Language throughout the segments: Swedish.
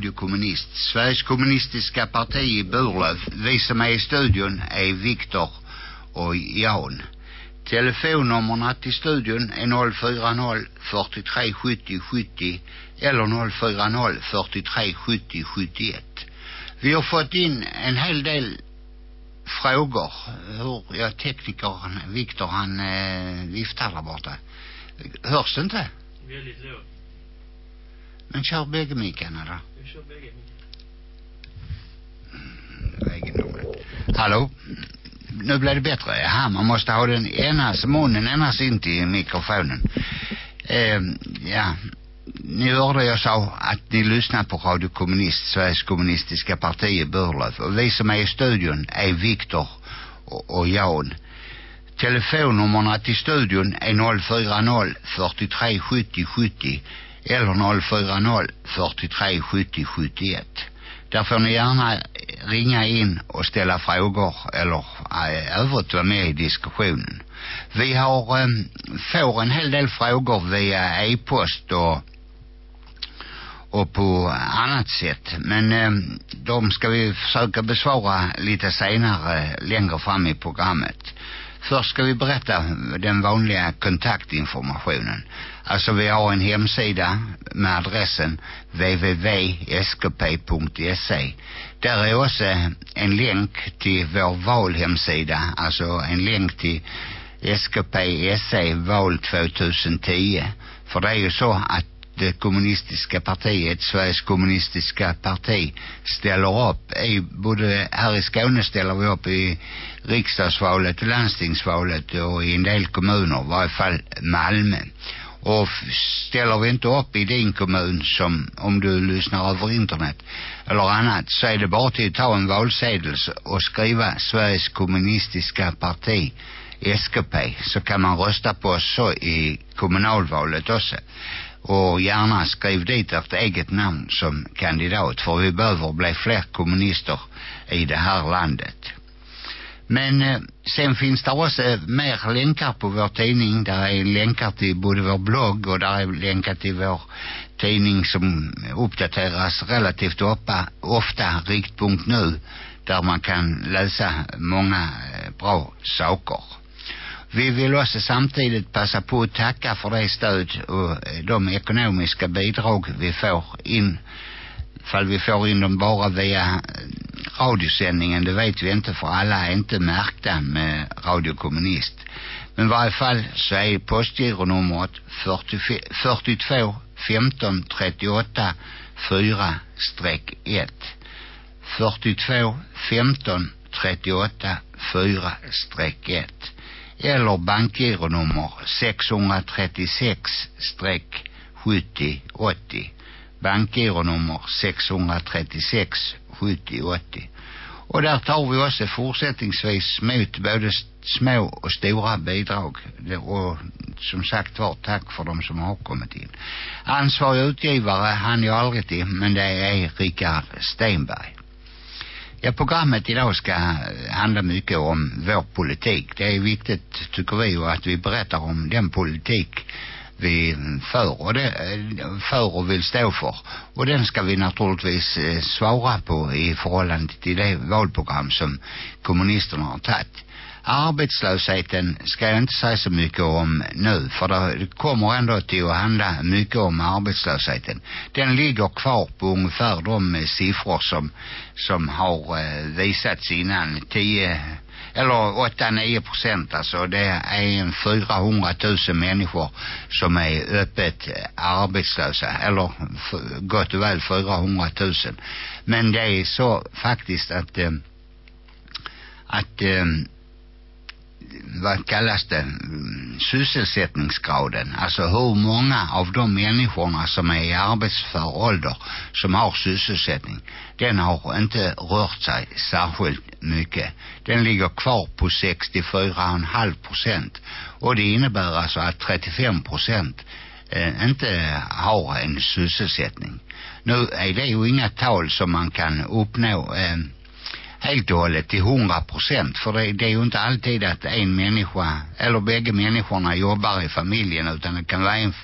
Radio Kommunist. Sveriges kommunistiska parti i Burlöv. Vi som är i studion är Viktor och Jan. Telefonnummerna till studion är 040 43 70 70 eller 040 43 70 71. Vi har fått in en hel del frågor. Hur, ja, teknikern Viktor han eh, viftar där borta. Hörs det inte? Väldigt lågt. Men kör bägge mickarna då. Jag kör bägge. Egendomligt. Hallå? Nu blev det bättre. Ja, man måste ha den ena, munnen ena in till mikrofonen. Eh, ja. Ni hörde jag sa att ni lyssnar på Radio Kommunist, Sveriges kommunistiska parti i Burlöv. Och vi som är i studion är Viktor och, och Jan. Telefonnummerna till studion är 040 43 70 70 eller 040 43 70 71. Där får ni gärna ringa in och ställa frågor eller eh, övrigt vara med i diskussionen. Vi har, eh, får en hel del frågor via e-post och och på annat sätt. Men eh, de ska vi försöka besvara lite senare längre fram i programmet. Först ska vi berätta den vanliga kontaktinformationen. Alltså vi har en hemsida med adressen www.skp.se. Där är också en länk till vår valhemsida, alltså en länk till SKP-SE val 2010. För det är ju så att det kommunistiska partiet, Sveriges kommunistiska parti, ställer upp. I, både här i Skåne ställer vi upp i riksdagsvalet och landstingsvalet och i en del kommuner, i varje fall Malmö. Och ställer vi inte upp i din kommun som om du lyssnar över internet eller annat så är det bara till att ta en valsedel och skriva Sveriges kommunistiska parti SKP så kan man rösta på oss så i kommunalvalet också och gärna skriv dit ert eget namn som kandidat för vi behöver bli fler kommunister i det här landet. Men eh, sen finns det också eh, mer länkar på vår tidning. Där är länkar till både vår blogg och där är länkar till vår tidning som uppdateras relativt ofta, ofta riktpunkt nu där man kan läsa många eh, bra saker. Vi vill också samtidigt passa på att tacka för det stöd och eh, de ekonomiska bidrag vi får in. Fall vi får in dem bara via eh, radiosändningen, det vet vi inte för alla är inte märkta med Radio Kommunist. Men i varje fall så är postgironumret 40, 42 15 38 4 1 42 15 38 4 1 eller bankgironummer 636-7080 bankgironummer 636 70 80 och där tar vi också fortsättningsvis mot både små och stora bidrag. Och som sagt var tack för de som har kommit in. Ansvarig utgivare han jag aldrig till men det är Richard Stenberg Ja, programmet idag ska handla mycket om vår politik. Det är viktigt, tycker vi, att vi berättar om den politik vi för och, det, för och vill stå för. Och den ska vi naturligtvis eh, svara på i förhållande till det valprogram som kommunisterna har tagit. Arbetslösheten ska jag inte säga så mycket om nu för det kommer ändå till att handla mycket om arbetslösheten. Den ligger kvar på ungefär de siffror som, som har eh, visats innan. 10 eller 8-9 procent alltså. Det är en 400 000 människor som är öppet arbetslösa eller gott och väl 400 000 men det är så faktiskt att eh, att eh, vad kallas det mm, sysselsättningsgraden? Alltså hur många av de människorna som är i arbetsför ålder som har sysselsättning den har inte rört sig särskilt mycket. Den ligger kvar på 64,5 procent. Och det innebär alltså att 35 procent eh, inte har en sysselsättning. Nu är det ju inga tal som man kan uppnå eh, helt och hållet till hundra procent. För det, det är ju inte alltid att en människa, eller bägge människorna jobbar i familjen utan det kan vara en,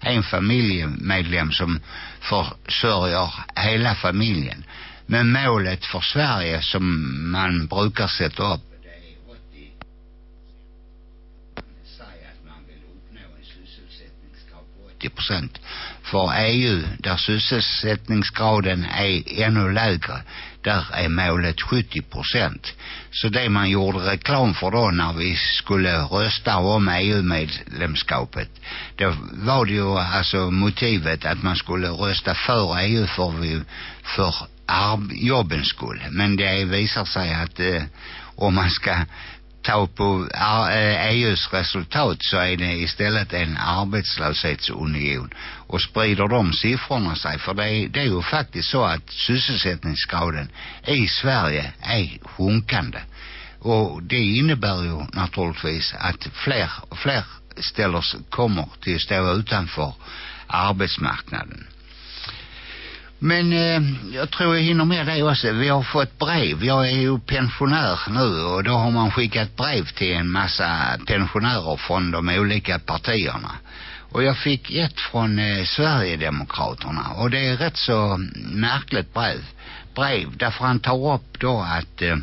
en familjemedlem som försörjer hela familjen. Men målet för Sverige som man brukar sätta upp procent. För EU, där sysselsättningsgraden är ännu lägre, där är målet 70 procent. Så det man gjorde reklam för då när vi skulle rösta om EU-medlemskapet, då var det ju alltså motivet att man skulle rösta för EU för, vi, för jobbens skull. Men det visar sig att eh, øh, om man ska ta på EUs resultat så är det istället en arbetslöshetsunion. Och sprider de siffrorna sig, för det är, det är ju faktiskt så att sysselsättningsgraden i Sverige är sjunkande. Och det innebär ju naturligtvis att fler och fler ställer, kommer till att stå utanför arbetsmarknaden. Men eh, jag tror jag hinner med det också. Vi har fått brev. Jag är ju pensionär nu och då har man skickat brev till en massa pensionärer från de olika partierna. Och jag fick ett från eh, Sverigedemokraterna och det är rätt så märkligt brev. Brev därför han tar upp då att eh,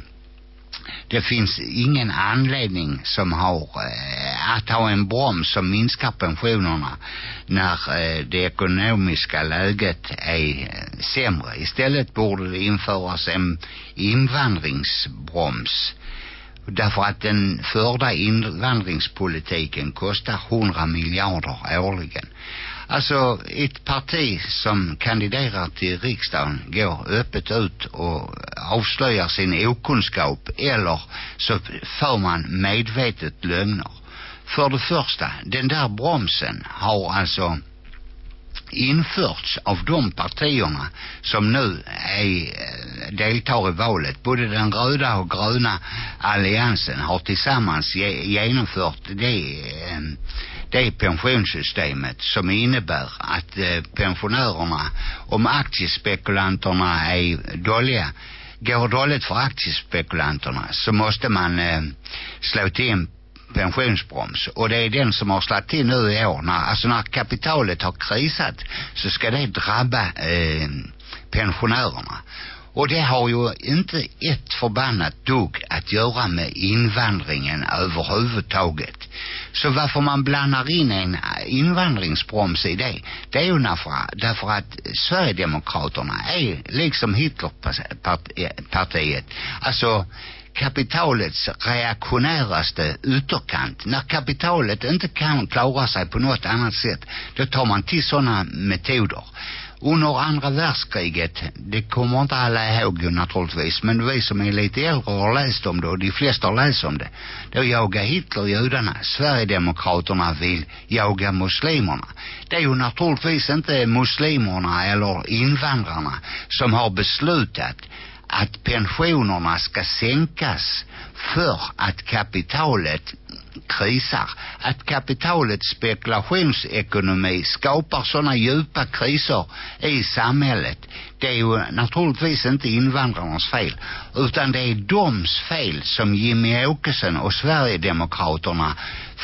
det finns ingen anledning som har eh, att ha en broms som minskar pensionerna när eh, det ekonomiska läget är eh, sämre. Istället borde det införas en invandringsbroms därför att den förda invandringspolitiken kostar 100 miljarder årligen. Alltså ett parti som kandiderar till riksdagen går öppet ut och avslöjar sin okunskap eller så för man medvetet lögner. För det första, den där bromsen har alltså införts av de partierna som nu är, eh, deltar i valet. Både den röda och gröna alliansen har tillsammans ge, genomfört det eh, det pensionssystemet som innebär att eh, pensionärerna, om aktiespekulanterna är dåliga, går dåligt för aktiespekulanterna så måste man eh, slå till pensionsbroms och det är den som har slagit till nu i år när, alltså när kapitalet har krisat så ska det drabba eh, pensionärerna och det har ju inte ett förbannat dugg att göra med invandringen överhuvudtaget. Så varför man blandar in en invandringsbroms i det, det är ju därför, därför att Sverigedemokraterna är liksom Hitlerpartiet. Alltså kapitalets reaktionäraste ytterkant. När kapitalet inte kan klara sig på något annat sätt, då tar man till sådana metoder under andra världskriget, det kommer inte alla ihåg naturligtvis, men vi som är lite äldre har läst om det och de flesta har läst om det. Då jagar Hitler judarna. Sverigedemokraterna vill jaga muslimerna. Det är ju naturligtvis inte muslimerna eller invandrarna som har beslutat att pensionerna ska sänkas för att kapitalet krisar. Att kapitalets spekulationsekonomi skapar sådana djupa kriser i samhället. Det är ju naturligtvis inte invandrarnas fel. Utan det är doms fel som Jimmy Åkesson och Sverigedemokraterna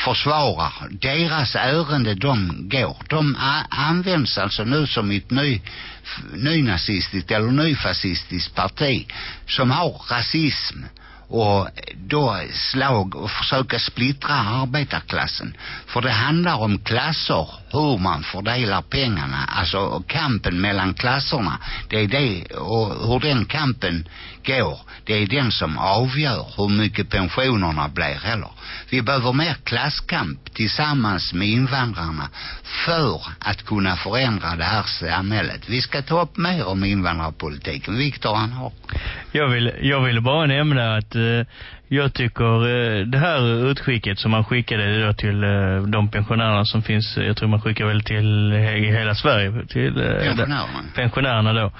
försvarar. Deras ärende de går. De används alltså nu som ett ny nynazistiskt eller nyfascistiskt parti som har rasism och då slag och försöka splittra arbetarklassen. För det handlar om klasser, hur man fördelar pengarna, alltså kampen mellan klasserna. Det är det, och hur den kampen går, det är den som avgör hur mycket pensionerna blir heller. Vi behöver mer klasskamp tillsammans med invandrarna för att kunna förändra det här samhället. Vi ska ta upp mer om invandrarpolitiken. Viktor, han har. Jag vill, jag vill bara nämna att eh, jag tycker eh, det här utskicket som man skickade då till eh, de pensionärerna som finns, jag tror man skickar väl till hela Sverige till pensionärerna. pensionärerna då.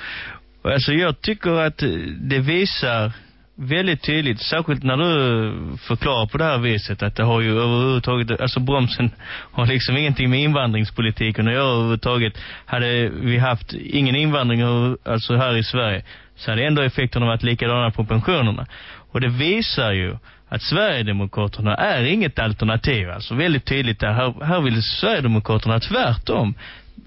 Och alltså jag tycker att det visar väldigt tydligt, särskilt när du förklarar på det här viset att det har ju överhuvudtaget, alltså bromsen har liksom ingenting med invandringspolitiken att göra överhuvudtaget. Hade vi haft ingen invandring alltså här i Sverige så hade ändå effekterna varit likadana på pensionerna. Och det visar ju att Sverigedemokraterna är inget alternativ. Alltså väldigt tydligt där. Här, här vill Sverigedemokraterna tvärtom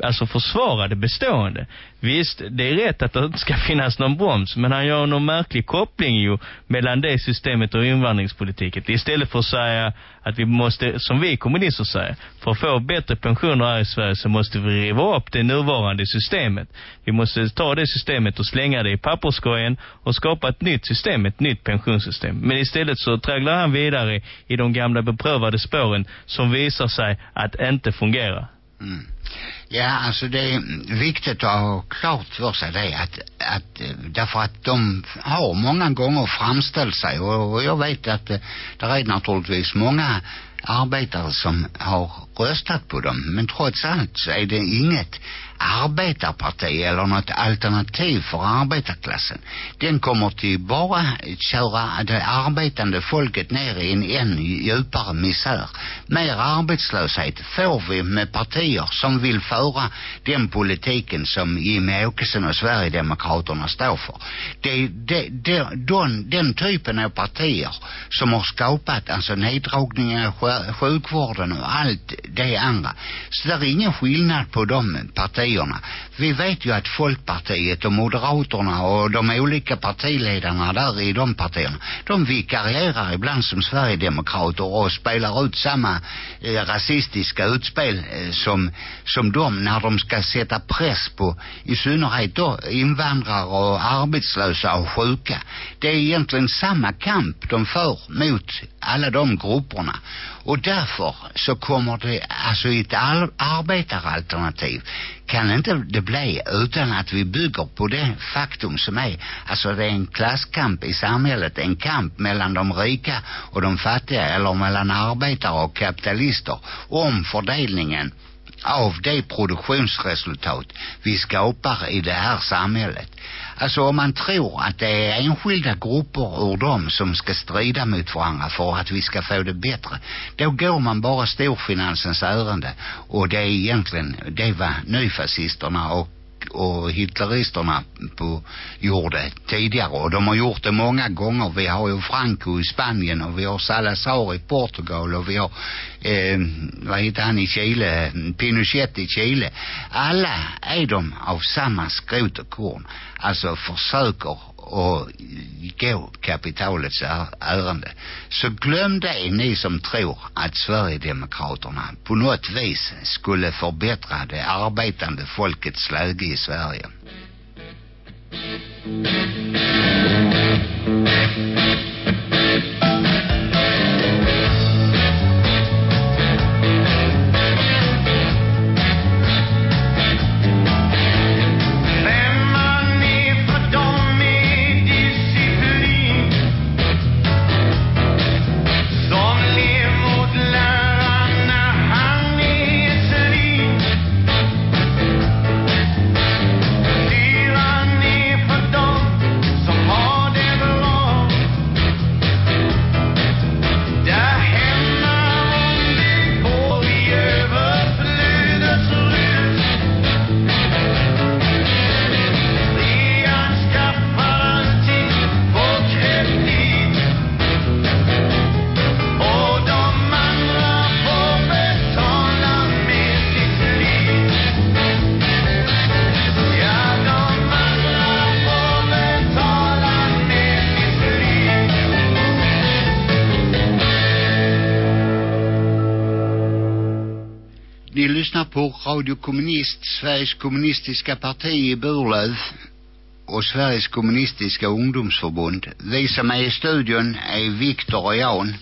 alltså försvara det bestående. Visst, det är rätt att det inte ska finnas någon broms, men han gör någon märklig koppling ju mellan det systemet och invandringspolitiken. Istället för att säga att vi måste, som vi kommunister säger, för att få bättre pensioner här i Sverige så måste vi riva upp det nuvarande systemet. Vi måste ta det systemet och slänga det i papperskorgen och skapa ett nytt system, ett nytt pensionssystem. Men istället så träglar han vidare i de gamla beprövade spåren som visar sig att inte fungera. Mm. Ja, alltså det är viktigt att ha klart för sig det att, att därför att de har många gånger framställt sig och, jag vet att det, det är naturligtvis många arbetare som har röstat på dem men trots allt så är det inget arbetarparti eller något alternativ för arbetarklassen. Den kommer till bara köra det arbetande folket ner i en än djupare misär. Mer arbetslöshet får vi med partier som vill föra den politiken som Jimmie Åkesson och Sverigedemokraterna står för. Det, det, det, den, den typen av partier som har skapat alltså neddragningar i sjukvården och allt det andra. Så det är ingen skillnad på de partierna partierna. Vi vet ju att Folkpartiet och Moderaterna och de olika partiledarna där i de partierna, de vikarierar ibland som Sverigedemokrater och spelar ut samma eh, rasistiska utspel eh, som, som de när de ska sätta press på i synnerhet då invandrare och arbetslösa och sjuka. Det är egentligen samma kamp de för mot alla de grupperna. Och därför så kommer det, alltså ett arbetaralternativ kan inte det bli utan att vi bygger på det faktum som är, alltså det är en klasskamp i samhället, en kamp mellan de rika och de fattiga eller mellan arbetare och kapitalister om fördelningen av det produktionsresultat vi skapar i det här samhället. Alltså om man tror att det är enskilda grupper ur dem som ska strida mot varandra för att vi ska få det bättre. Då går man bara storfinansens ärende. Och det är egentligen, det var nyfascisterna och och hitleristerna på, gjorde tidigare. Och de har gjort det många gånger. Vi har ju Franco i Spanien och vi har Salazar i Portugal och vi har eh, vad heter han i Chile? Pinochet i Chile. Alla är de av samma skrot och korn. Alltså försöker och gå kapitalets ärende. Så glöm det ni som tror att Sverigedemokraterna på något vis skulle förbättra det arbetande folkets läge i Sverige. Ni lyssnar på Radio Kommunist, Sveriges kommunistiska parti i Burlöv och Sveriges kommunistiska ungdomsförbund. Vi som är i studion är Viktor och Jan.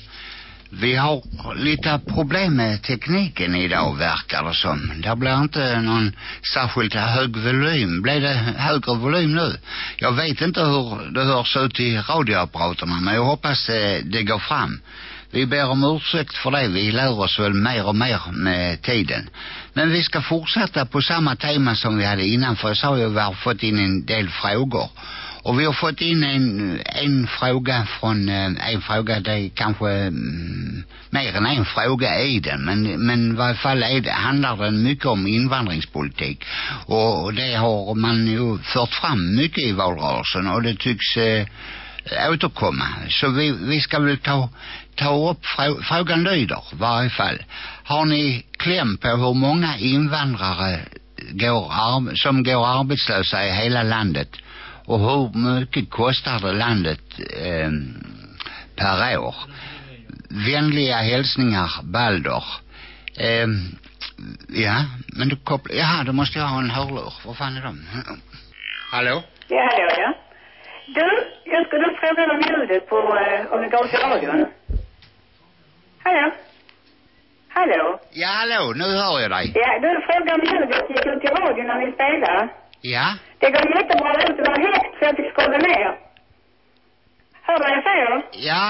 Vi har lite problem med tekniken idag verkar det som. Det blir inte någon särskilt hög volym. Blir det högre volym nu? Jag vet inte hur det hörs ut i radioapparaterna men jag hoppas eh, det går fram. Vi ber om ursäkt för det. Vi lär oss väl mer och mer med tiden. Men vi ska fortsätta på samma tema som vi hade innan. För jag sa ju vi har fått in en del frågor. Och vi har fått in en, en fråga från, eh, en fråga, det är kanske mm, mer än en fråga i den, men, men i varje fall är det, handlar den mycket om invandringspolitik. Och, och det har man ju fört fram mycket i valrörelsen och det tycks eh, återkomma. Så vi, vi ska väl ta, ta upp frå, frågan lyder varje fall. Har ni kläm på hur många invandrare går som går arbetslösa i hela landet och hur mycket kostar det landet eh, per år? Vänliga hälsningar Balder. Eh, ja, men du kopplar, jaha, då måste jag ha en hörlur. Vad fan är de? Hallå? Ja, hallå, ja. Du, jag skulle fråga om ljudet på, eh, om det går till radion. Hallå? Hallå? Ja, hallå, nu hör jag dig. Ja, du frågar om ljudet gick ut till radion när ni spelar. Ja, Det går jättebra ut. Det var högt så jag fick skruva ner. Hör du vad jag säger? ja,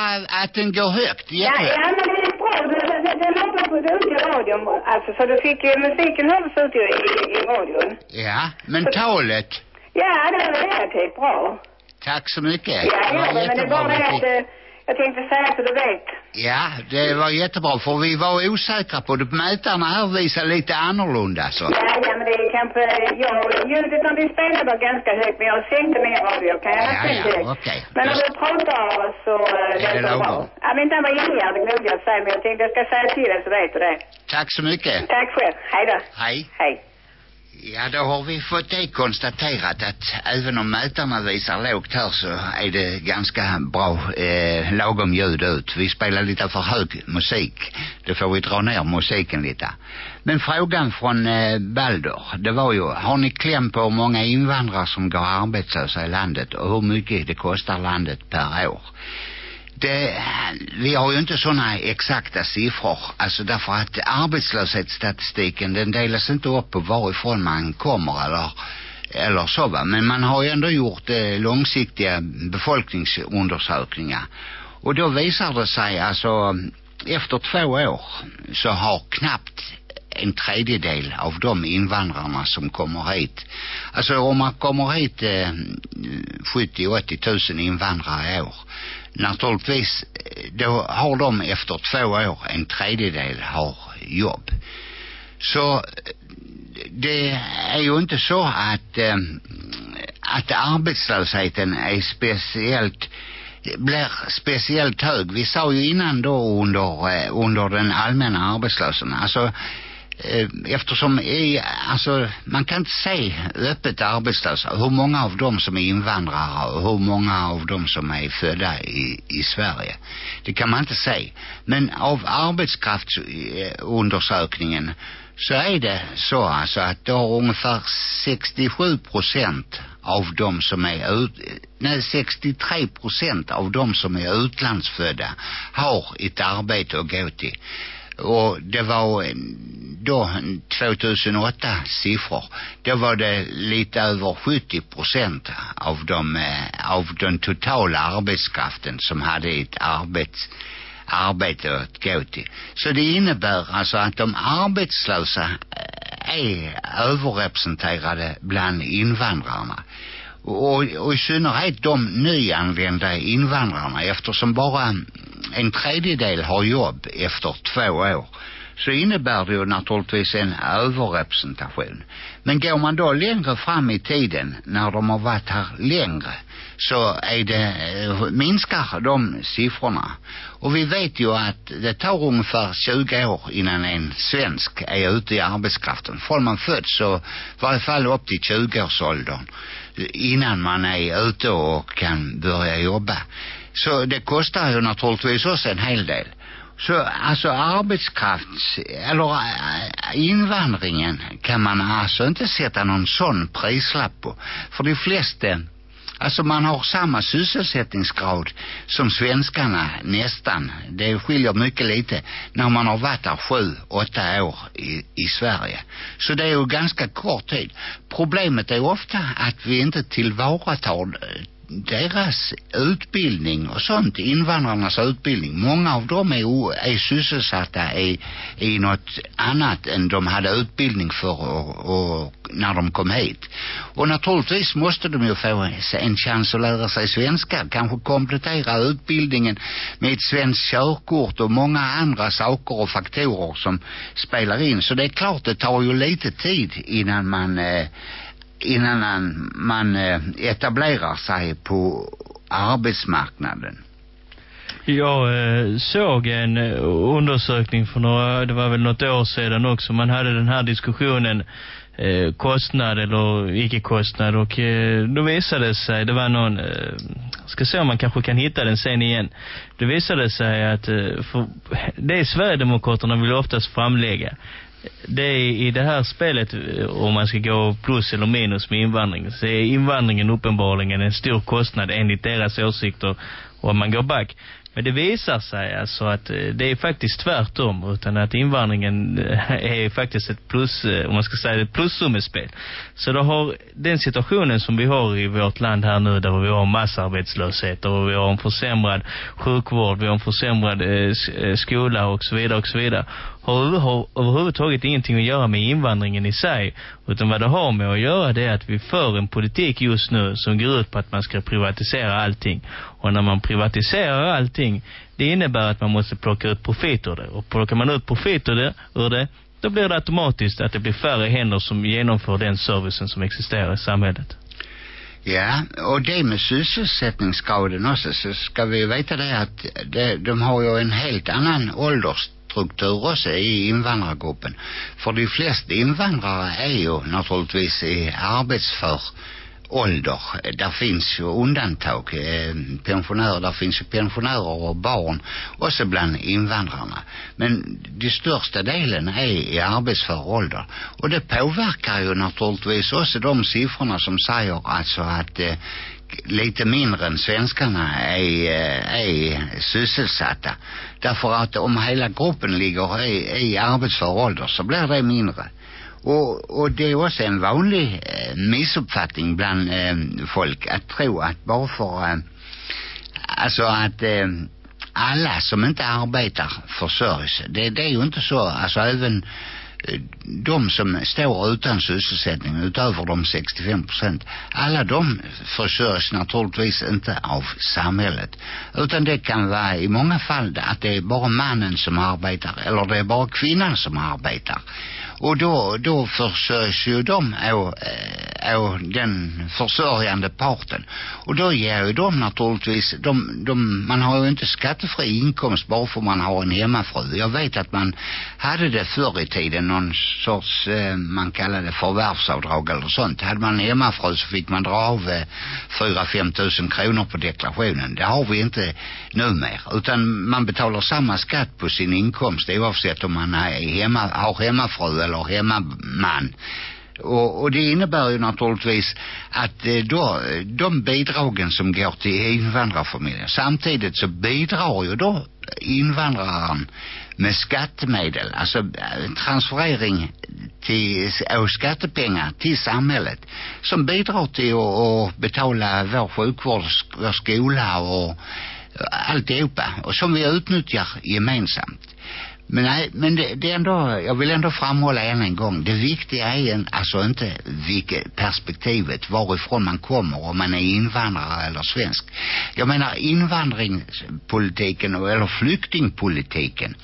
att den går högt, Ja, jättehögt. ja, men det gick bra. Det, det, det låter på det ut i radion. Alltså, så du fick ju, musiken hördes ut i, i, i radion. Ja, men talet, Ja, det var relativt bra. tack så mycket. Ja, ja, men det är bara det att jag tänkte säga så du vet. Ja, det var jättebra för vi var osäkra på det. Mätarna här visar lite annorlunda så. Ja, ja, men det är kanske, ja, ljudet när vi spelar var ganska högt, men jag sänkte ner radio, kan jag Ja, ja, okej. Men när du pratar så Är uh, det lagom? Ja, men den var inne, det glömde jag säga, men jag tänkte jag ska säga till dig så vet du det. Tack så mycket. Tack själv. Hej då. Hej. Hej. Ja, då har vi fått det konstaterat att även om mätarna visar lågt här så är det ganska bra eh, lagom ljud ut. Vi spelar lite för hög musik. Då får vi dra ner musiken lite. Men frågan från eh, Balder, det var ju, har ni kläm på hur många invandrare som går arbetslösa i landet och hur mycket det kostar landet per år? Det, vi har ju inte sådana exakta siffror, alltså därför att arbetslöshetsstatistiken den delas inte upp på varifrån man kommer eller eller så va. Men man har ju ändå gjort eh, långsiktiga befolkningsundersökningar. Och då visar det sig alltså efter två år så har knappt en tredjedel av de invandrarna som kommer hit. Alltså om man kommer hit eh, 70-80 tusen invandrare i år. Naturligtvis, eh, då har de efter två år en tredjedel har jobb. Så eh, det är ju inte så att, eh, att arbetslösheten är speciellt blir speciellt hög. Vi sa ju innan då under, eh, under den allmänna arbetslösheten, alltså Eh, eftersom i, alltså man kan inte se öppet arbetslösa hur många av dem som är invandrare och hur många av dem som är födda i, i Sverige. Det kan man inte se men av arbetskraftsundersökningen så är det så alltså att då har ungefär 67 procent av dem som är ut, nej 63 procent av dem som är utlandsfödda har ett arbete att gå till och det var då 2008 siffror då var det lite över 70 procent av de eh, av den totala arbetskraften som hade ett arbets arbete att gå till. Så det innebär alltså att de arbetslösa eh, är överrepresenterade bland invandrarna. Och, och i synnerhet de nyanlända invandrarna eftersom bara en tredjedel har jobb efter två år så innebär det ju naturligtvis en överrepresentation. Men går man då längre fram i tiden när de har varit här längre så är det, eh, minskar de siffrorna. Och vi vet ju att det tar ungefär 20 år innan en svensk är ute i arbetskraften. Från man föds så i varje fall upp till 20-årsåldern innan man är ute och kan börja jobba. Så det kostar ju naturligtvis också en hel del. Så alltså arbetskrafts eller eh, invandringen kan man alltså inte sätta någon sån prislapp på. För de flesta Alltså man har samma sysselsättningsgrad som svenskarna nästan. Det skiljer mycket lite när man har varit där sju, åtta år i, i Sverige. Så det är ju ganska kort tid. Problemet är ofta att vi inte tillvaratar deras utbildning och sånt, invandrarnas utbildning, många av dem är, är sysselsatta i, i något annat än de hade utbildning för och, och när de kom hit. Och naturligtvis måste de ju få en chans att lära sig svenska, kanske komplettera utbildningen med ett svenskt körkort och många andra saker och faktorer som spelar in. Så det är klart, det tar ju lite tid innan man eh, innan man, eh, etablerar sig på arbetsmarknaden. Jag eh, såg en eh, undersökning för några, det var väl något år sedan också. Man hade den här diskussionen eh, kostnad eller icke-kostnad och eh, då visade det sig, det var någon, eh, ska se om man kanske kan hitta den sen igen. Det visade sig att eh, för, det Sverigedemokraterna vill oftast framlägga det är i det här spelet eh, om man ska gå plus eller minus med invandringen så är invandringen uppenbarligen en stor kostnad enligt deras åsikter om man går back. Men det visar sig alltså att eh, det är faktiskt tvärtom utan att invandringen eh, är faktiskt ett plus, om man ska säga ett plussummespel. Så då har den situationen som vi har i vårt land här nu där vi har massarbetslöshet och vi har en försämrad sjukvård, vi har en försämrad skola och så vidare och så vidare har, har överhuvudtaget ingenting att göra med invandringen i sig. Utan vad det har med att göra det är att vi för en politik just nu som går ut på att man ska privatisera allting. Och när man privatiserar allting det innebär att man måste plocka ut profit ur det. Och plockar man ut profit ur det, ur det då blir det automatiskt att det blir färre händer som genomför den servicen som existerar i samhället. Ja, och det med sysselsättningsgraden också. Så ska vi veta det att det, de har ju en helt annan ålders struktur också i invandrargruppen. För de flesta invandrare är ju naturligtvis i arbetsför ålder. Där finns ju undantag. Eh, pensionärer, där finns ju pensionärer och barn också bland invandrarna. Men de största delen är i arbetsför ålder. Och det påverkar ju naturligtvis också de siffrorna som säger alltså att eh, lite mindre än svenskarna är, eh, är sysselsatta. Därför att om hela gruppen ligger i, i arbetsför ålder så blir det mindre. Och, och det är också en vanlig eh, missuppfattning bland eh, folk att tro att bara för eh, alltså att eh, alla som inte arbetar försörjs. Det, det är ju inte så. Alltså även de som står utan sysselsättning utöver de 65 procent alla de försörjs naturligtvis inte av samhället. Utan det kan vara i många fall att det är bara mannen som arbetar eller det är bara kvinnan som arbetar och då, då försörjs ju de av, av eh, den försörjande parten. Och då ger ju de naturligtvis de, de, man har ju inte skattefri inkomst bara för man har en hemmafru. Jag vet att man hade det förr i tiden någon sorts eh, man kallade det förvärvsavdrag eller sånt. Hade man en hemmafru så fick man dra av eh, 4-5 tusen kronor på deklarationen. Det har vi inte numera utan man betalar samma skatt på sin inkomst oavsett om man är hemma, har hemmafru eller hemmaman och, och det innebär ju naturligtvis att eh, då, de bidragen som går till invandrarfamiljer samtidigt så bidrar ju då invandraren med skattemedel alltså eh, transferering till, av skattepengar till samhället som bidrar till att, att betala vår sjukvård, vår skola och eh, alltihopa och som vi utnyttjar gemensamt men nej, men det, det är ändå, jag vill ändå framhålla än en gång, det viktiga är en, alltså inte vilket perspektivet, varifrån man kommer, om man är invandrare eller svensk. Jag menar invandringspolitiken eller flyktingpolitiken.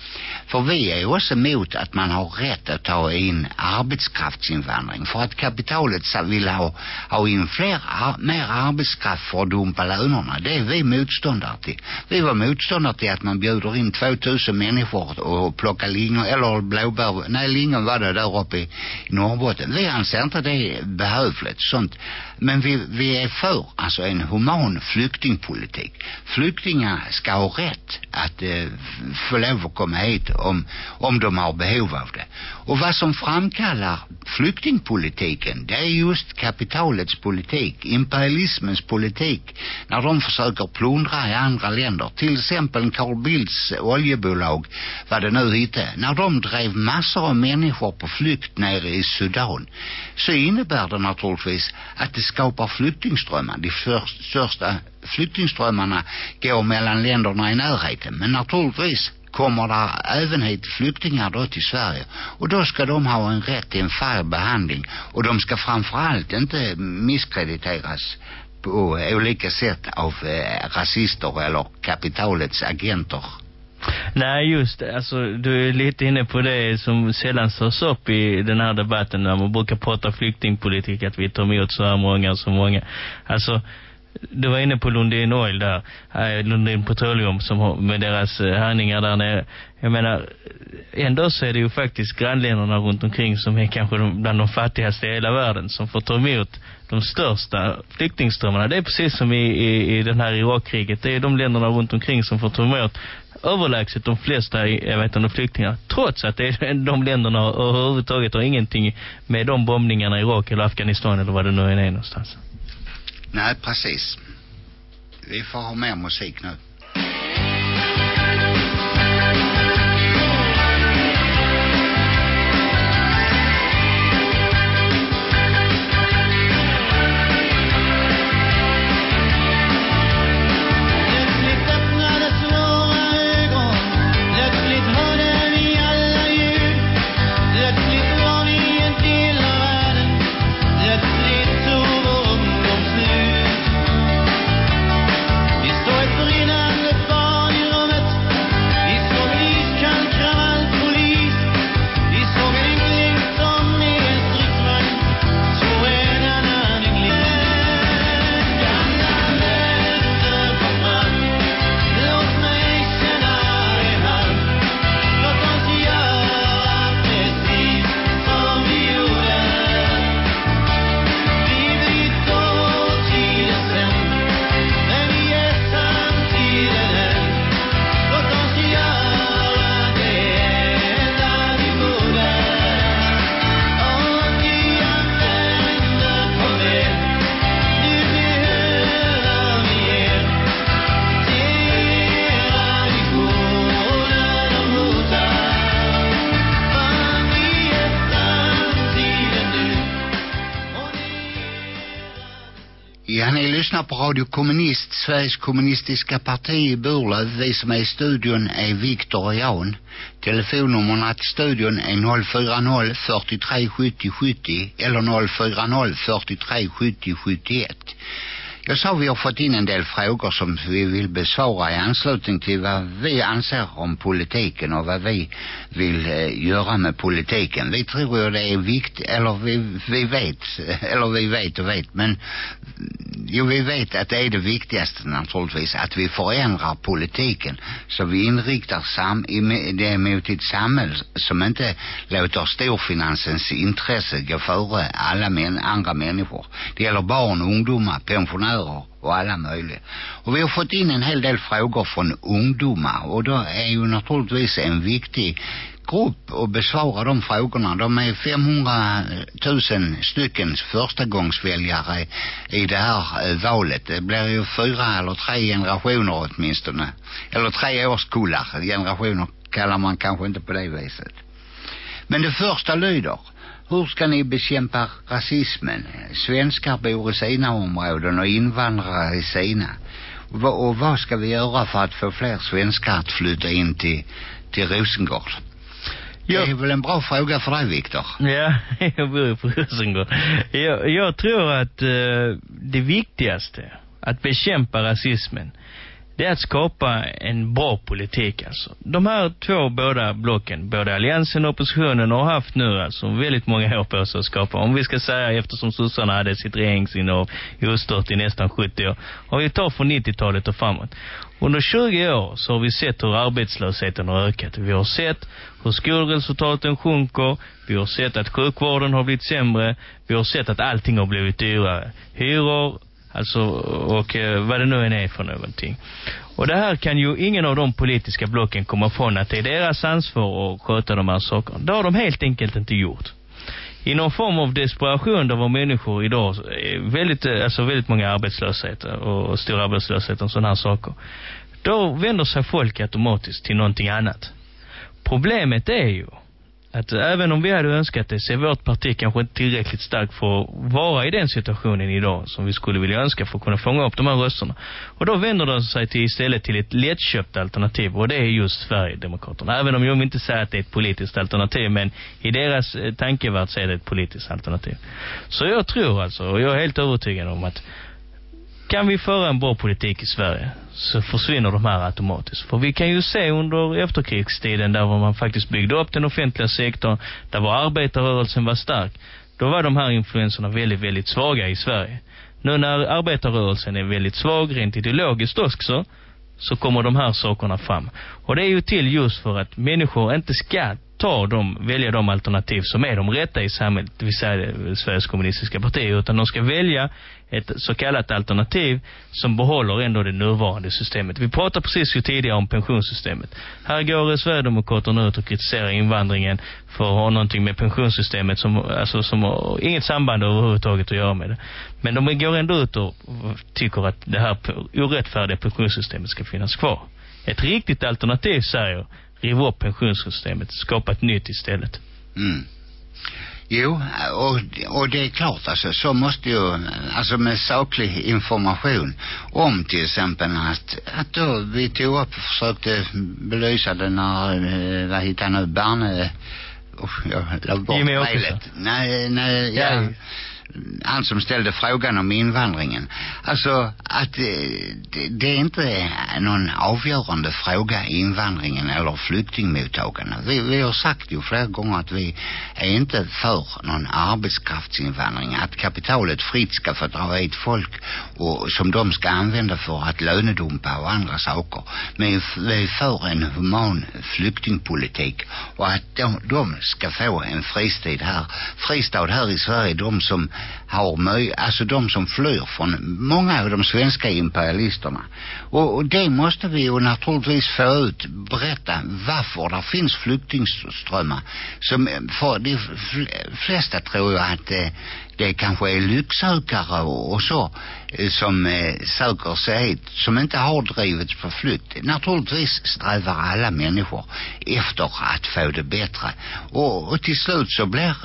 För vi är också emot att man har rätt att ta in arbetskraftsinvandring. För att kapitalet vill ha, ha in fler, mer arbetskraft för att dumpa lönerna. Det är vi motståndare till. Vi var motståndare till att man bjuder in 2000 människor och plocka lingon eller blåbär. Nej, lingon var det där uppe i Norrbotten. Vi anser inte det behövligt sånt. Men vi, vi är för alltså en human flyktingpolitik. Flyktingar ska ha rätt att eh, øh, få lov att komma hit om, om de har behov av det. Och vad som framkallar flyktingpolitiken, det är just kapitalets politik, imperialismens politik, när de försöker plundra i andra länder. Till exempel Carl Bildts oljebolag, vad det nu hette, när de drev massor av människor på flykt nere i Sudan, så innebär det naturligtvis att det skapar flyktingströmmar. De för, största flyktingströmmarna går mellan länderna i närheten. Men naturligtvis kommer det även hit flyktingar då till Sverige. Och då ska de ha en rätt till en fair behandling. Och de ska framförallt inte misskrediteras på olika sätt av eh, rasister eller kapitalets agenter. Nej, just det. Alltså, du är lite inne på det som sällan tas upp i den här debatten när man brukar prata flyktingpolitik, att vi tar emot så här många och så många. Alltså, du var inne på Lundin Oil där, eh, Lundin Petroleum som har, med deras äh, härningar där nere. Jag menar, ändå så är det ju faktiskt grannländerna runt omkring som är kanske de, bland de fattigaste i hela världen som får ta emot de största flyktingströmmarna. Det är precis som i, i, i den här Irakkriget. Det är de länderna runt omkring som får ta emot överlägset de flesta jag vet inte, flyktingar. Trots att det är de länderna överhuvudtaget har ingenting med de bombningarna i Irak eller Afghanistan eller vad det nu än är någonstans. Nej, precis. Vi får ha mer musik nu. Lyssnar på Radio Kommunist, Sveriges kommunistiska parti i Burlöv. Vi som är i studion är Viktor och Jan. Telefonnumren till studion är 040 43 70 70 eller 040 43 70 71. Jag sa vi har fått in en del frågor som vi vill besvara i anslutning till vad vi anser om politiken och vad vi vill eh, göra med politiken. Vi tror ju det är viktigt, eller vi, vi vet, eller vi vet och vet, men jo vi vet att det är det viktigaste naturligtvis, att vi förändrar politiken så vi inriktar sam, det mot ett samhälle som inte låter storfinansens intresse gå före alla män, andra människor. Det gäller barn, ungdomar, pensionärer och alla möjliga. Och vi har fått in en hel del frågor från ungdomar och då är ju naturligtvis en viktig grupp att besvara de frågorna. De är 500 000 stycken förstagångsväljare i det här eh, valet. Det blir ju fyra eller tre generationer åtminstone. Eller tre årskullar. Generationer kallar man kanske inte på det viset. Men det första lyder hur ska ni bekämpa rasismen? Svenskar bor i sina områden och invandrare i sina. Och, vad ska vi göra för att få fler svenskar att flytta in till, till Rosengård? Ja. Det är väl en bra fråga för dig, Viktor? Ja, jag bor på Rosengård. Jag, jag tror att uh, det viktigaste, att bekämpa rasismen, det är att skapa en bra politik alltså. De här två båda blocken, både alliansen och oppositionen har haft nu alltså väldigt många år på sig att skapa. Om vi ska säga eftersom sossarna hade sitt regeringsinnehav ostört i nästan 70 år. Och vi tar från 90-talet och framåt. Under 20 år så har vi sett hur arbetslösheten har ökat. Vi har sett hur skolresultaten sjunker. Vi har sett att sjukvården har blivit sämre. Vi har sett att allting har blivit dyrare. Hyror, Alltså, och eh, vad det nu än är för någonting. Och det här kan ju ingen av de politiska blocken komma från att det är deras ansvar att sköta de här sakerna. Det har de helt enkelt inte gjort. I någon form av desperation där var människor idag är väldigt, eh, alltså väldigt många arbetslösheter och stor arbetslöshet och sådana här saker. Då vänder sig folk automatiskt till någonting annat. Problemet är ju att även om vi hade önskat det så är vårt parti kanske inte tillräckligt starkt för att vara i den situationen idag som vi skulle vilja önska för att kunna fånga upp de här rösterna. Och då vänder de sig till istället till ett lättköpt alternativ och det är just Sverigedemokraterna. Även om jag inte säger att det är ett politiskt alternativ men i deras eh, tankevärld så är det ett politiskt alternativ. Så jag tror alltså, och jag är helt övertygad om att kan vi föra en bra politik i Sverige så försvinner de här automatiskt. För vi kan ju se under efterkrigstiden där man faktiskt byggde upp den offentliga sektorn, där var arbetarrörelsen var stark. Då var de här influenserna väldigt, väldigt svaga i Sverige. Nu när arbetarrörelsen är väldigt svag, rent ideologiskt också, så kommer de här sakerna fram. Och det är ju till just för att människor inte ska ta de, välja de alternativ som är de rätta i samhället, det vill säga eh, Sveriges kommunistiska parti, utan de ska välja ett så kallat alternativ som behåller ändå det nuvarande systemet. Vi pratade precis ju tidigare om pensionssystemet. Här går Sverigedemokraterna ut och kritiserar invandringen för att ha någonting med pensionssystemet som, alltså, som har inget samband överhuvudtaget att göra med det. Men de går ändå ut och tycker att det här orättfärdiga pensionssystemet ska finnas kvar. Ett riktigt alternativ säger riva upp pensionssystemet, skapa ett nytt istället. Mm. Jo, och, och det är klart alltså, så måste ju, alltså med saklig information om till exempel att, att då vi tog upp och försökte belysa det när, eh, vad hittar nu, Barne, oh, jag la bort mejlet. Nej, nej, ja. ja han som ställde frågan om invandringen. Alltså att eh, det, det är inte eh, någon avgörande fråga invandringen eller flyktingmottagarna. Vi, vi har sagt ju flera gånger att vi är inte för någon arbetskraftsinvandring. Att kapitalet fritt ska få dra hit folk och, som de ska använda för att lönedumpa och andra saker. Men vi är för en human flyktingpolitik och att de, de ska få en fristad här. Fristad här i Sverige, de som har möj alltså de som flyr från många av de svenska imperialisterna. Och, och det måste vi ju naturligtvis få ut, berätta varför det finns flyktingströmmar. Som eh, för de flesta tror jag att eh, det kanske är lycksökare och, så eh, som eh, söker sig hit som inte har drivits på flykt. Naturligtvis strävar alla människor efter att få det bättre. Och, och till slut så blir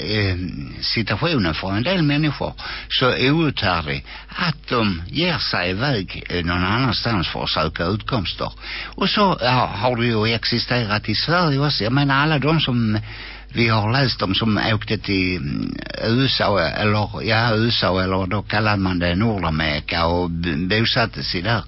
eh, eh situationen för en del människor så outhärdlig att de ger sig iväg eh, någon annanstans för att söka utkomster. Och så ja, har det ju existerat i Sverige också. Jag menar alla de som vi har läst om som åkte till mm, USA eller ja USA eller då kallar man det Nordamerika och bosatte sig där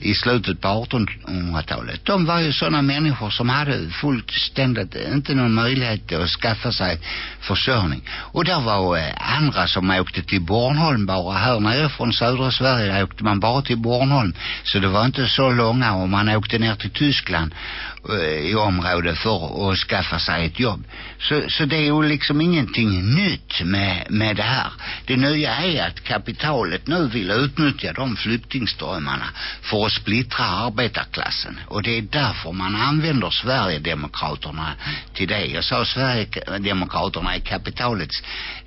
i slutet på 1800-talet. De var ju sådana människor som hade fullständigt inte någon möjlighet att skaffa sig försörjning. Och där var eh, andra som åkte till Bornholm bara. Här nere från södra Sverige åkte man bara till Bornholm. Så det var inte så långa och man åkte ner till Tyskland eh, i området för att skaffa sig ett jobb. Så, så det är ju liksom ingenting nytt med, med det här. Det nya är att kapitalet nu vill utnyttja de flyktingströmmarna för att splittra arbetarklassen. Och det är därför man använder Sverigedemokraterna till det. Jag sa Sverigedemokraterna är kapitalets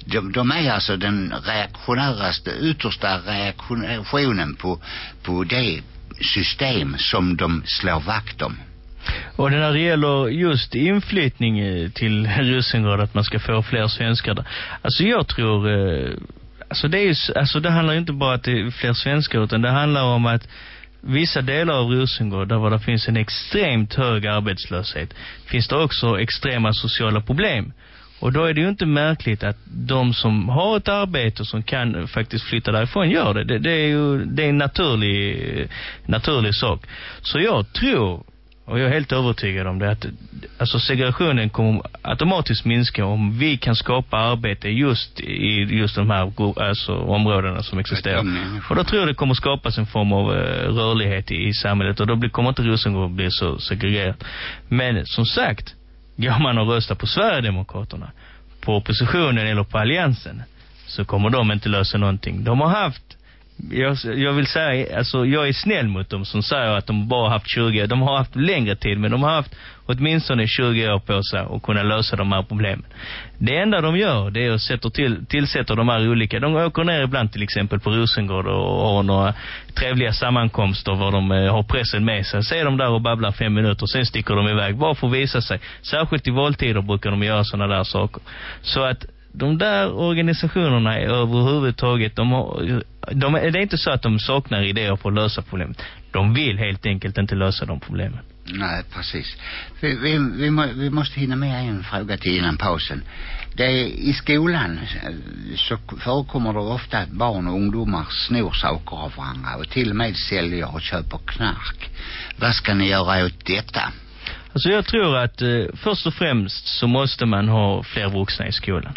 de, de är alltså den reaktionäraste, yttersta reaktionen på, på det system som de slår vakt om. Och när det gäller just inflyttning eh, till Rosengård, att man ska få fler svenskar där. Alltså jag tror, eh, alltså det, är, alltså det handlar inte bara att det är fler svenskar utan det handlar om att vissa delar av Rosengård där det finns en extremt hög arbetslöshet finns det också extrema sociala problem. Och då är det ju inte märkligt att de som har ett arbete som kan faktiskt flytta därifrån gör det. Det, det är ju det är en naturlig, naturlig sak. Så jag tror och jag är helt övertygad om det att alltså segregationen kommer automatiskt minska om vi kan skapa arbete just i just de här alltså, områdena som existerar. Och då tror jag det kommer skapas en form av uh, rörlighet i, i samhället och då blir, kommer inte Rosengård bli så segregerat. Men som sagt, går man och röstar på Sverigedemokraterna, på oppositionen eller på alliansen så kommer de inte lösa någonting. De har haft jag, jag vill säga, alltså jag är snäll mot dem som säger att de bara haft 20 De har haft längre tid, men de har haft åtminstone 20 år på sig att kunna lösa de här problemen. Det enda de gör, det är att sätta till, tillsätta de här olika. De åker ner ibland till exempel på Rosengård och har några trevliga sammankomster var de eh, har pressen med sig. Så är de där och babblar fem minuter, sen sticker de iväg. Bara för att visa sig. Särskilt i valtider brukar de göra sådana där saker. Så att de där organisationerna överhuvudtaget, de har, de, det är inte så att de saknar idéer för att lösa problemet. De vill helt enkelt inte lösa de problemen. Nej, precis. Vi, vi, vi, må, vi måste hinna med en fråga till innan pausen. Det är, I skolan så förekommer det ofta att barn och ungdomar snor saker av varandra och till och med säljer och köper knark. Vad ska ni göra åt detta? Alltså jag tror att eh, först och främst så måste man ha fler vuxna i skolan.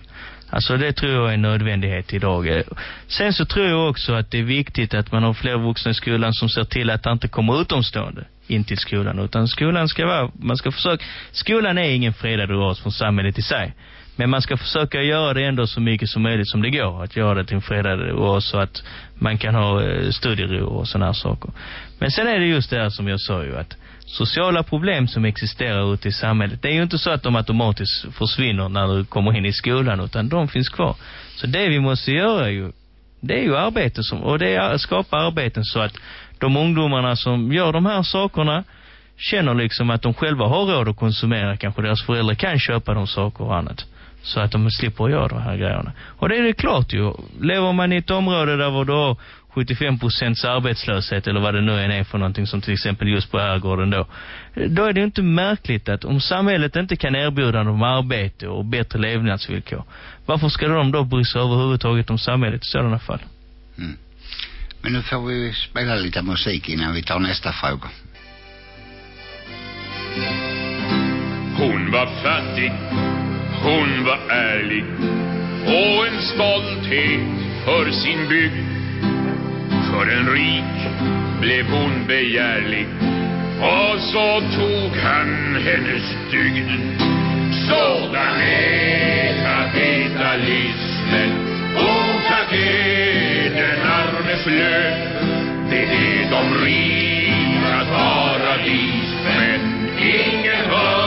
Alltså det tror jag är en nödvändighet idag. Sen så tror jag också att det är viktigt att man har fler vuxna i skolan som ser till att det inte kommer utomstående in till skolan. Utan skolan ska vara, man ska försöka, skolan är ingen fredad oas från samhället i sig. Men man ska försöka göra det ändå så mycket som möjligt som det går. Att göra det till en fredad och så att man kan ha eh, studiero och sådana här saker. Men sen är det just det här som jag sa ju att sociala problem som existerar ute i samhället. Det är ju inte så att de automatiskt försvinner när du kommer in i skolan utan de finns kvar. Så det vi måste göra ju det är ju arbete som, och det är att skapa arbeten så att de ungdomarna som gör de här sakerna känner liksom att de själva har råd att konsumera. Kanske deras föräldrar kan köpa de saker och annat. Så att de slipper göra de här grejerna. Och det är det klart ju. Lever man i ett område där du har 75 procents arbetslöshet eller vad det nu än är för någonting som till exempel just på Ärgården då. Då är det inte märkligt att om samhället inte kan erbjuda dem arbete och bättre levnadsvillkor. Varför ska de då bry sig överhuvudtaget om samhället i sådana fall? Mm. Men nu får vi spela lite musik innan vi tar nästa fråga. Hon var fattig, hon var ärlig och en stolthet för sin bygd för en rik blev hon begärlig och så tog han hennes dygd. Sådan är kapitalismen, otack är den armes lön. Det är de rikas paradis, men ingen hör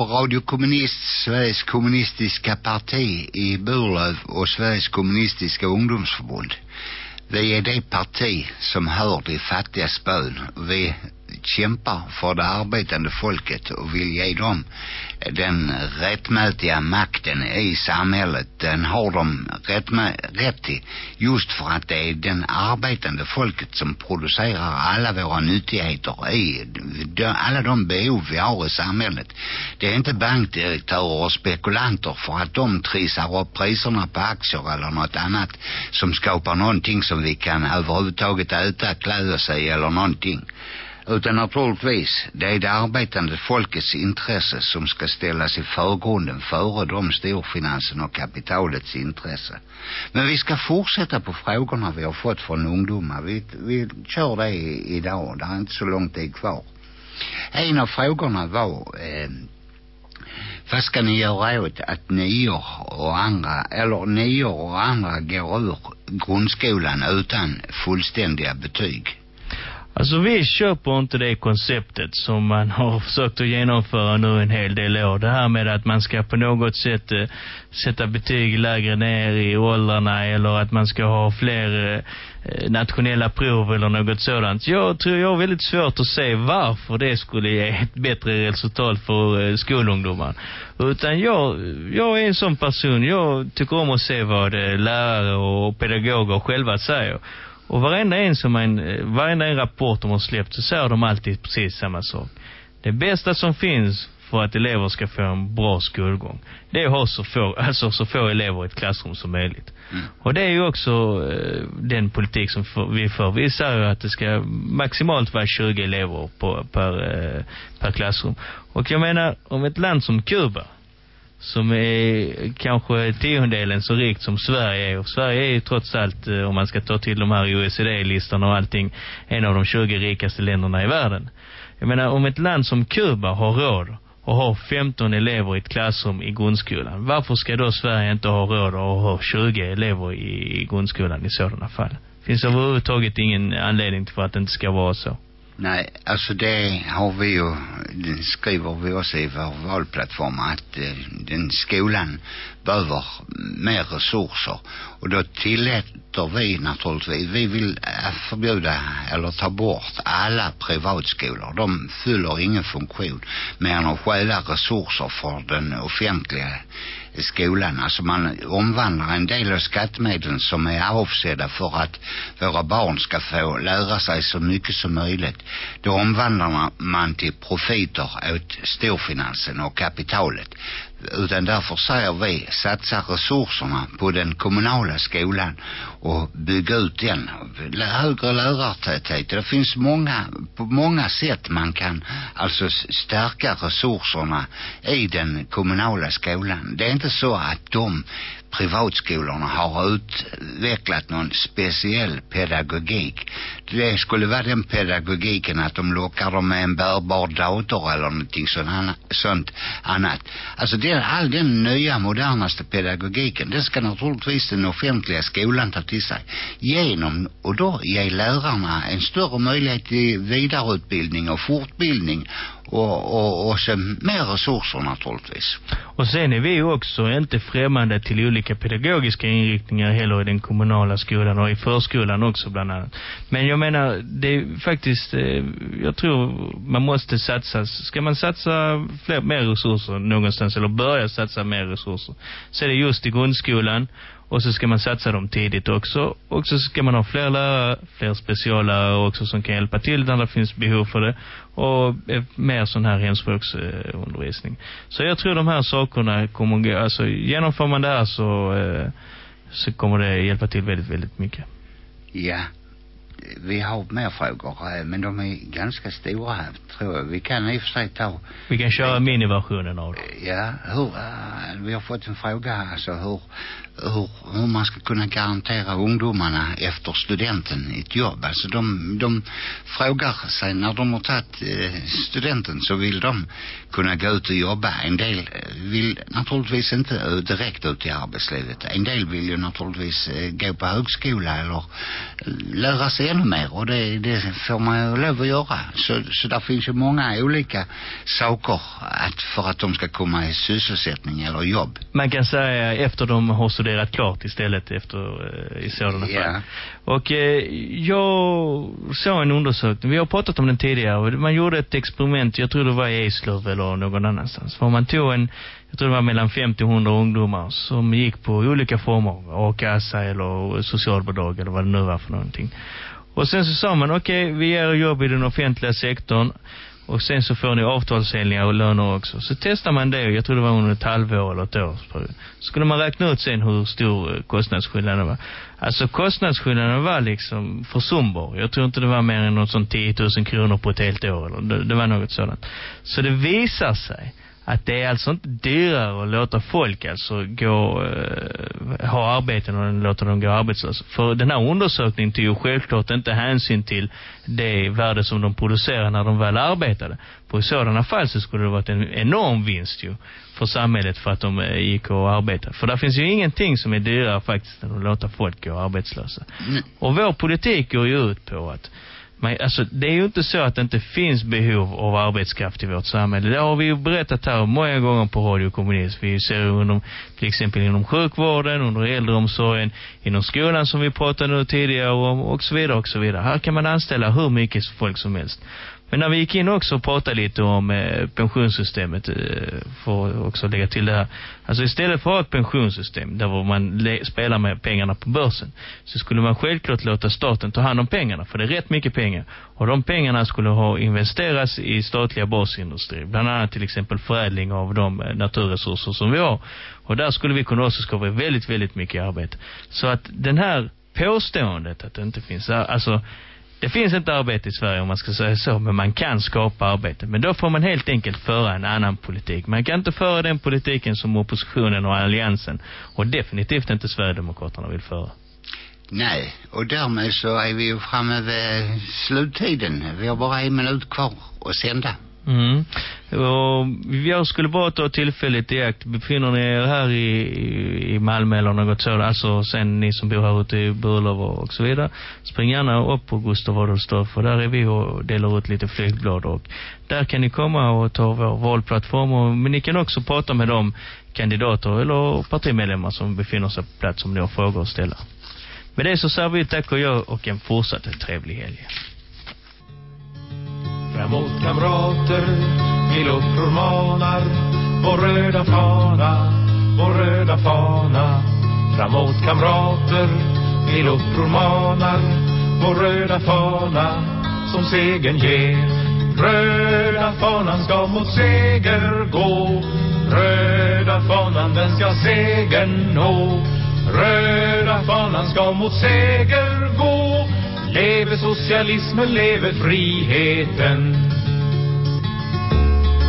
på Radio Kommunist, Sveriges kommunistiska parti i Burlöv och Sveriges kommunistiska ungdomsförbund. Vi är det parti som hör de fattigas bön. Vi kämpar för det arbetande folket och vill ge dem den rättmätiga makten i samhället. Den har de rätt, rätt till just för att det är den arbetande folket som producerar alla våra nyttigheter i de, alla de behov vi har i samhället. Det är inte bankdirektörer och spekulanter för att de trissar upp priserna på aktier eller något annat som skapar någonting som vi kan överhuvudtaget äta, klä oss i eller någonting. Utan naturligtvis, det är det arbetande folkets intresse som ska ställas i förgrunden före de storfinansen och kapitalets intresse. Men vi ska fortsätta på frågorna vi har fått från ungdomar. Vi, vi kör det idag, det är inte så lång tid kvar. En av frågorna var eh, vad ska ni göra åt att nior och andra, eller nior och andra går ur grundskolan utan fullständiga betyg? Alltså vi köper inte det konceptet som man har försökt att genomföra nu en hel del år. Det här med att man ska på något sätt eh, sätta betyg lägre ner i åldrarna eller att man ska ha fler eh, nationella prov eller något sådant. Jag tror jag har väldigt svårt att se varför det skulle ge ett bättre resultat för eh, skolungdomar. Utan jag, jag är en sån person. Jag tycker om att se vad eh, lärare och pedagoger själva säger. Och varenda en som en, varenda en rapport de har släppt så säger de alltid precis samma sak. Det bästa som finns för att elever ska få en bra skolgång. Det är att ha så få, alltså så få elever i ett klassrum som möjligt. Mm. Och det är ju också eh, den politik som för, vi för. Vi säger att det ska maximalt vara 20 elever på, per, eh, per klassrum. Och jag menar, om ett land som Kuba som är kanske tiondelen så rikt som Sverige är. Och Sverige är ju trots allt, eh, om man ska ta till de här OECD-listorna och allting, en av de 20 rikaste länderna i världen. Jag menar, om ett land som Kuba har råd och har 15 elever i ett klassrum i grundskolan, varför ska då Sverige inte ha råd att ha 20 elever i, i grundskolan i sådana fall? Finns överhuvudtaget ingen anledning till för att det inte ska vara så. Nej, alltså det har vi ju, det skriver vi också i vår valplattform att eh, den skolan behöver mer resurser. Och då tillåter vi naturligtvis, vi vill eh, förbjuda eller ta bort alla privatskolor. De fyller ingen funktion mer än att stjäla resurser för den offentliga skolan. Alltså man omvandlar en del av skattemedlen som är avsedda för att våra barn ska få lära sig så mycket som möjligt. Då omvandlar man till profiter åt storfinansen och kapitalet utan därför säger vi satsa resurserna på den kommunala skolan och bygga ut den högre lärartäthet. Det finns många på många sätt man kan alltså stärka resurserna i den kommunala skolan. Det är inte så att de privatskolorna har utvecklat någon speciell pedagogik. Det skulle vara den pedagogiken att de lockar dem med en bärbar dator eller någonting sånt, annat. Alltså den, all den nya modernaste pedagogiken, den ska naturligtvis den offentliga skolan ta till sig. Genom, och då ge lärarna en större möjlighet till vidareutbildning och fortbildning och, och, och sen mer resurser naturligtvis. Och sen är vi också inte främmande till olika pedagogiska inriktningar heller i den kommunala skolan och i förskolan också bland annat. Men jag menar, det är faktiskt, eh, jag tror man måste satsa, ska man satsa fler, mer resurser någonstans eller börja satsa mer resurser så är det just i grundskolan och så ska man satsa dem tidigt också. Och så ska man ha fler lärare, fler speciallärare också som kan hjälpa till när det finns behov för det. Och mer sån här hemspråksundervisning. Så jag tror de här sakerna kommer gå, alltså genomför man det här så, eh, så kommer det hjälpa till väldigt, väldigt mycket. Ja vi har mer frågor, eh, men de är ganska stora, tror jag. Vi kan i och för sig ta... Vi kan köra miniversionen av det. Ja, hur, vi har fått en fråga, alltså hur, hur, hur man ska kunna garantera ungdomarna efter studenten ett jobb. Alltså de, de frågar sig när de har tagit eh, studenten så vill de kunna gå ut och jobba. En del eh, vill naturligtvis inte eh, direkt ut i arbetslivet. En del vill ju naturligtvis eh, gå på högskola eller eh, lära sig ännu mer och det, det får man ju lov att göra. Så, så där finns ju många olika saker att, för att de ska komma i sysselsättning eller jobb. Man kan säga efter de har studerat klart istället efter eh, i sådana fall. Ja. Och eh, jag såg en undersökning, vi har pratat om den tidigare, man gjorde ett experiment, jag tror det var i Eslöv eller någon annanstans. För man tog en, jag tror det var mellan 50 och 100 ungdomar som gick på olika former av a-kassa eller socialbidrag eller vad det nu var för någonting. Och sen så sa man, okej, okay, vi ger jobb i den offentliga sektorn och sen så får ni avtalsenliga och löner också. Så testar man det, jag tror det var under ett halvår eller ett år. Så skulle man räkna ut sen hur stor eh, kostnadsskillnaden var. Alltså kostnadsskillnaden var liksom försumbar. Jag tror inte det var mer än något sånt 10 000 kronor på ett helt år. Eller det, det var något sådant. Så det visar sig att det är alltså inte dyrare att låta folk alltså gå eh, ha arbeten och låta dem gå arbetslösa. För den här undersökningen tog ju självklart inte hänsyn till det värde som de producerar när de väl arbetade. På i sådana fall så skulle det varit en enorm vinst ju för samhället för att de eh, gick och arbetade. För det finns ju ingenting som är dyrare faktiskt än att låta folk gå arbetslösa. Mm. Och vår politik går ju ut på att men alltså, det är ju inte så att det inte finns behov av arbetskraft i vårt samhälle. Det har vi ju berättat här många gånger på Radio Kommunist. Vi ser inom, till exempel inom sjukvården, under äldreomsorgen, inom skolan som vi pratade nu tidigare om och så vidare och så vidare. Här kan man anställa hur mycket folk som helst. Men när vi gick in också och pratade lite om eh, pensionssystemet eh, för att också lägga till det här. Alltså istället för att ha ett pensionssystem där man spelar med pengarna på börsen så skulle man självklart låta staten ta hand om pengarna för det är rätt mycket pengar. Och de pengarna skulle ha investerats i statliga basindustrier. Bland annat till exempel förädling av de eh, naturresurser som vi har. Och där skulle vi kunna också skapa väldigt, väldigt mycket arbete. Så att den här påståendet att det inte finns, alltså det finns inte arbete i Sverige om man ska säga så, men man kan skapa arbete. Men då får man helt enkelt föra en annan politik. Man kan inte föra den politiken som oppositionen och alliansen och definitivt inte Sverigedemokraterna vill föra. Nej, och därmed så är vi ju framme vid sluttiden. Vi har bara en minut kvar att sända. Mm. Och jag skulle bara ta tillfället i akt. Befinner ni er här i, i Malmö eller något sådant, alltså sen ni som bor här ute i Burlöv och så vidare, spring gärna upp på Gustav Adolfsdorf för där är vi och delar ut lite flygblad och där kan ni komma och ta vår valplattform och, men ni kan också prata med de kandidater eller partimedlemmar som befinner sig på plats om ni har frågor att ställa. Med det så säger vi tack och jag och en fortsatt trevlig helg. Framåt kamrater, vi luppror manar Vår röda fana, vår röda fana. Framåt kamrater, vi luppror manar Vår röda fana som segern ger. Röda fanan ska mot seger gå. Röda fanan den ska segern nå. Röda fanan ska mot seger gå. Leve socialismen, leve friheten.